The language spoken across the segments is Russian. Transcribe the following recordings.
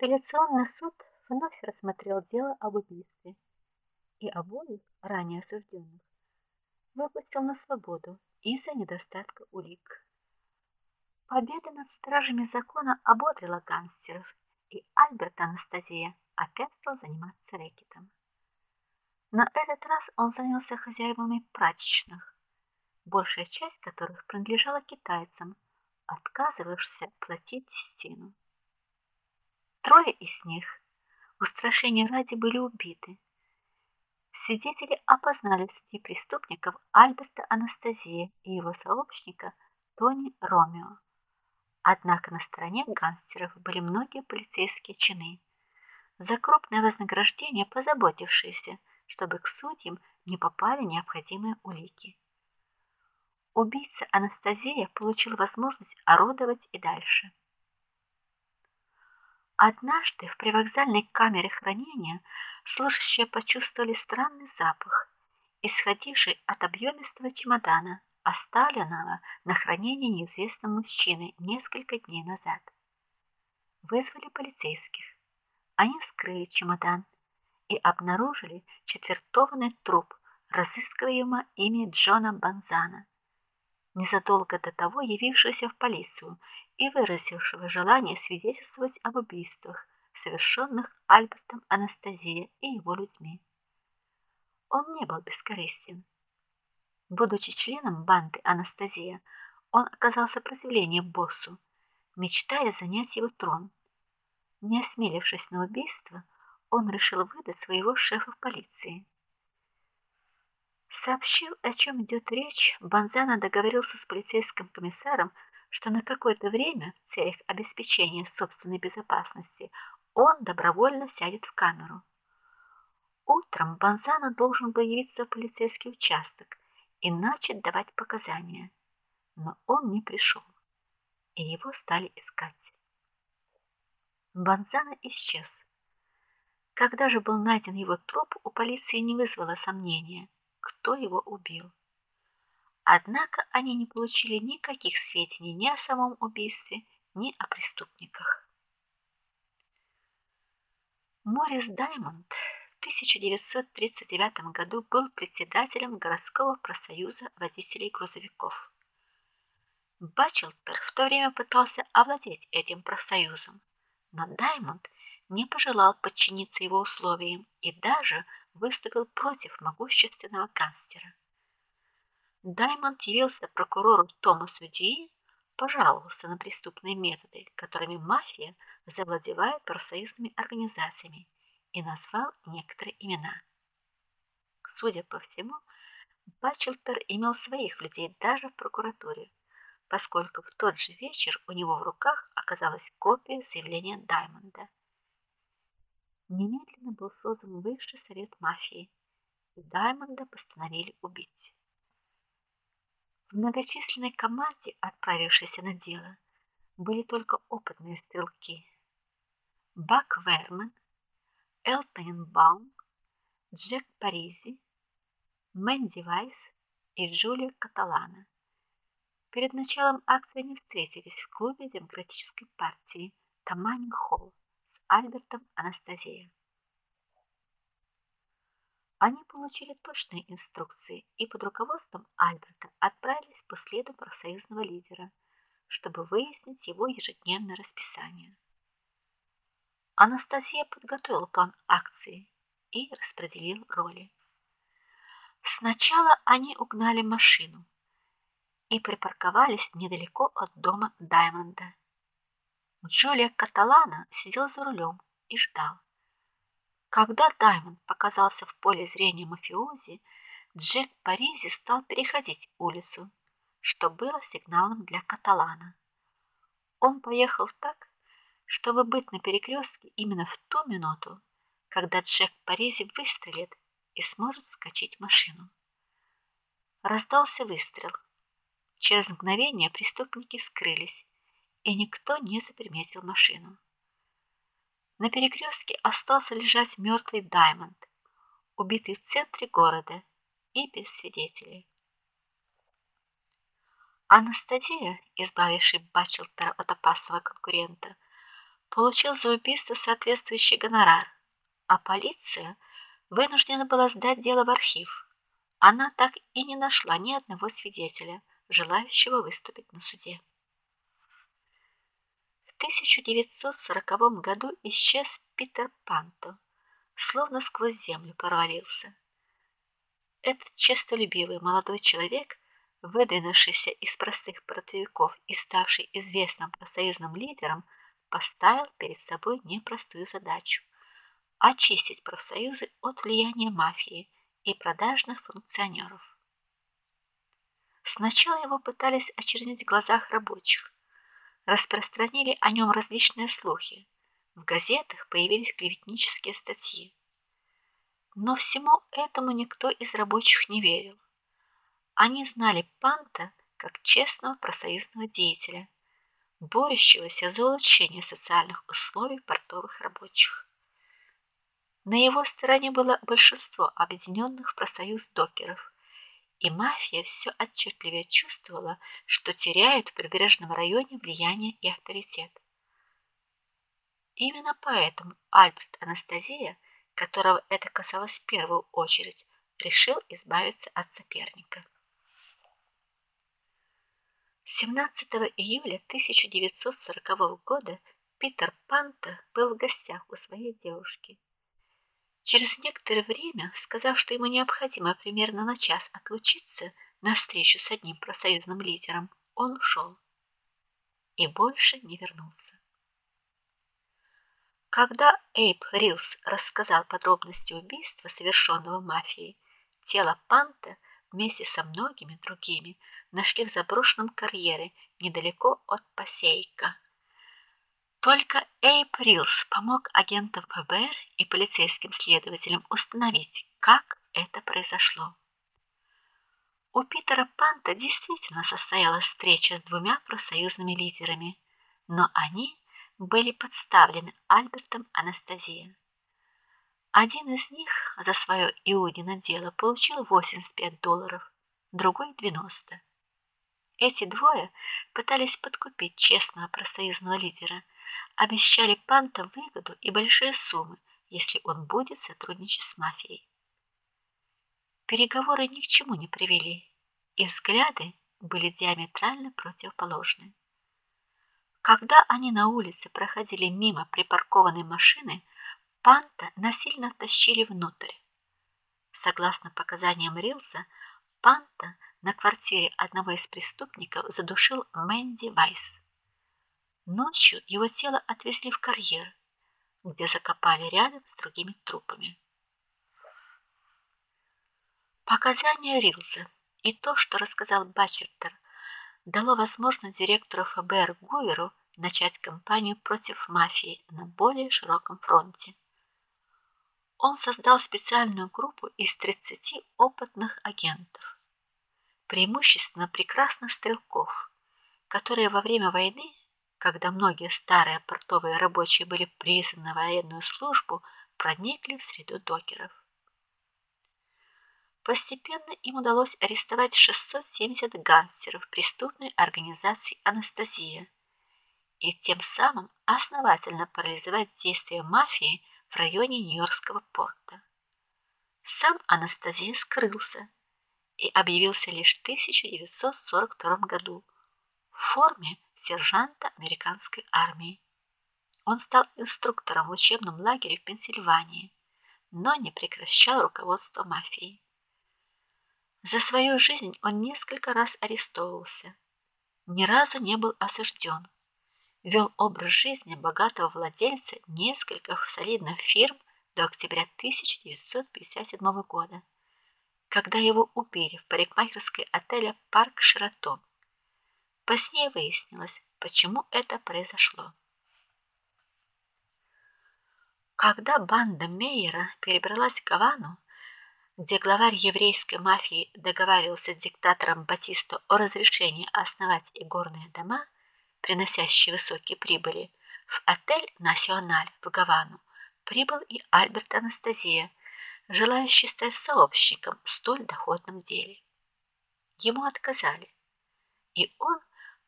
Апелляционный суд вновь рассмотрел дело об убийстве и обоих ранее осужденных выпустил на свободу из-за недостатка улик. Победа над стражами закона ободрила гангстеров, и Альберт Анастасия опять стал заниматься рэкетом. На этот раз он занялся хозяевами прачечных, большая часть которых принадлежала китайцам, отказывавшимся платить стену. Трое из них устрашения ради были убиты. Свидетели опознали среди преступников Альберта Анастасия и его сообщника Тони Ромео. Однако на стороне гангстеров были многие полицейские чины, за крупное вознаграждение позаботившиеся, чтобы к судьям не попали необходимые улики. Убийца Анастасия получил возможность орудовать и дальше. Однажды в привокзальной камере хранения служащие почувствовали странный запах, исходивший от объемистого чемодана, оставленного на хранение неизвестным мужчиной несколько дней назад. Вызвали полицейских. Они вскрыли чемодан и обнаружили четвертованный труп разыскиваемого ими Джона Банзана, незадолго до того явившегося в полицию и выразившего желание свидетельствовать об убийствах, совершенных Альбертом Анастасия и его людьми. Он не был бескорыстен. Будучи членом банды Анастасия, он оказал сопротивление боссу, мечтая занять его трон. Не осмелившись на убийство, он решил выдать своего шефа в полиции. Сообщил, о чем идет речь, Банзана договорился с полицейским комиссаром что на какое-то время в целях обеспечения собственной безопасности он добровольно сядет в камеру. Утром Банзана должен был явиться в полицейский участок и начать давать показания, но он не пришел, и его стали искать. Банзана исчез. Когда же был найден его труп, у полиции не вызвало сомнения, кто его убил. Однако они не получили никаких сведений ни о самом убийстве, ни о преступниках. Морис Даймонд в 1939 году был председателем городского профсоюза водителей грузовиков. Бачелтер в то время пытался овладеть этим профсоюзом, но Даймонд не пожелал подчиниться его условиям и даже выступил против могущественного канцлера. Даймонд явился прокурору Томасу Ди, пожаловался на преступные методы, которыми мафия завладевает профсоюзными организациями, и назвал некоторые имена. Судя по всему, Бачелтер имел своих людей даже в прокуратуре, поскольку в тот же вечер у него в руках оказалась копия заявления Даймонда. Немедленно был создан высший совет мафии, и Даймонда постановили убить. В многочисленной команде, отправившейся на дело, были только опытные стрелки. Бак Верман, Элтон Баум, Джек Паризи, Мэнди Вайс и Джулия Каталана. Перед началом акции они встретились в клубе Демократической партии Таманинг-Холл с Альбертом Анастасией. Они получили точные инструкции и под руководством Альберта отправились по следу профсоюзного лидера, чтобы выяснить его ежедневное расписание. Анастасия подготовила план акции и распределил роли. Сначала они угнали машину и припарковались недалеко от дома Даймонда. Джулия Каталана сидел за рулем и ждал. Когда Даймонд показался в поле зрения мафиози, Джек Паризи стал переходить улицу, что было сигналом для Каталана. Он поехал так, чтобы быть на перекрестке именно в ту минуту, когда Джек Паризи выстрелит и сможет скачать машину. Раздался выстрел. Через мгновение преступники скрылись, и никто не заприметил машину. На перекрестке остался лежать мертвый Даймонд, убитый в центре города и без свидетелей. Анастасия, избавившая Бачелтера от опасного конкурента, получил за убийство соответствующий гонорар, а полиция вынуждена была сдать дело в архив. Она так и не нашла ни одного свидетеля, желающего выступить на суде. В 1940 году исчез Питер Панто, словно сквозь землю провалился. Этот честолюбивый молодой человек, выдвинувшийся из простых портовиков и ставший известным профсоюзным лидером, поставил перед собой непростую задачу очистить профсоюзы от влияния мафии и продажных функционеров. Сначала его пытались очернить в глазах рабочих. Распространили о нем различные слухи. В газетах появились клеветнические статьи. Но всему этому никто из рабочих не верил. Они знали Панта как честного профсоюзного деятеля, борющегося за улучшение социальных условий портовых рабочих. На его стороне было большинство объединенных профсоюз докеров, и мафия все отчетливее чувствовала, что теряет в прибрежном районе влияние и авторитет. Именно поэтому Альберт Анастасия которого это касалось в первую очередь, решил избавиться от соперника. 17 июля 1940 года Питер Панта был в гостях у своей девушки. Через некоторое время, сказав, что ему необходимо примерно на час отлучиться на встречу с одним профсоюзным лидером, он ушел и больше не вернулся. Когда Эйп Рилс рассказал подробности убийства, совершенного мафией, тело Панта вместе со многими другими нашли в заброшенном карьере недалеко от Пасейка. Только Эйп Рилс помог агентам ФБР и полицейским следователям установить, как это произошло. У Питера Панта действительно состоялась встреча с двумя профсоюзными лидерами, но они были подставлены Альбертом Анастасия. Один из них за свое Иудино дело получил 85 долларов, другой 90. Эти двое пытались подкупить честного профсоюзного лидера, обещали Панта выгоду и большие суммы, если он будет сотрудничать с мафией. Переговоры ни к чему не привели, и взгляды были диаметрально противоположны. Когда они на улице проходили мимо припаркованной машины, Панта насильно тащили внутрь. Согласно показаниям Рилса, Панта на квартире одного из преступников задушил Мэнди Вайс. Ночью его тело отвезли в карьер, где закопали рядом с другими трупами. Показания Рилса и то, что рассказал Бачертер дало возможность директору ФБР Гуверу начать кампанию против мафии на более широком фронте. Он создал специальную группу из 30 опытных агентов, преимущественно прекрасных стрелков, которые во время войны, когда многие старые портовые рабочие были призваны на военную службу, проникли в среду докеров. Постепенно им удалось арестовать 670 гангстеров преступной организации Анастасия и тем самым основательно парализовать действия мафии в районе Нью-Йоркского порта. Сам Анастасия скрылся и объявился лишь в 1942 году в форме сержанта американской армии. Он стал инструктором в учебном лагере в Пенсильвании, но не прекращал руководство мафией. За свою жизнь он несколько раз арестовывался, ни разу не был осужден. Вел образ жизни богатого владельца нескольких солидных фирм до октября 1957 года, когда его убили в парикмахерской отеля Парк Шератон. Позднее выяснилось, почему это произошло. Когда банда Мейера перебралась в Гавану, где главарь еврейской мафии договаривался с диктатором Батисто о разрешении основать игорные дома, приносящие высокие прибыли, в отель Националь в Гавану прибыл и Альберт Анастасия, желающий стать сообщником в столь доходном деле. Ему отказали, и он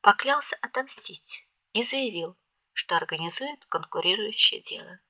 поклялся отомстить и заявил, что организует конкурирующее дело.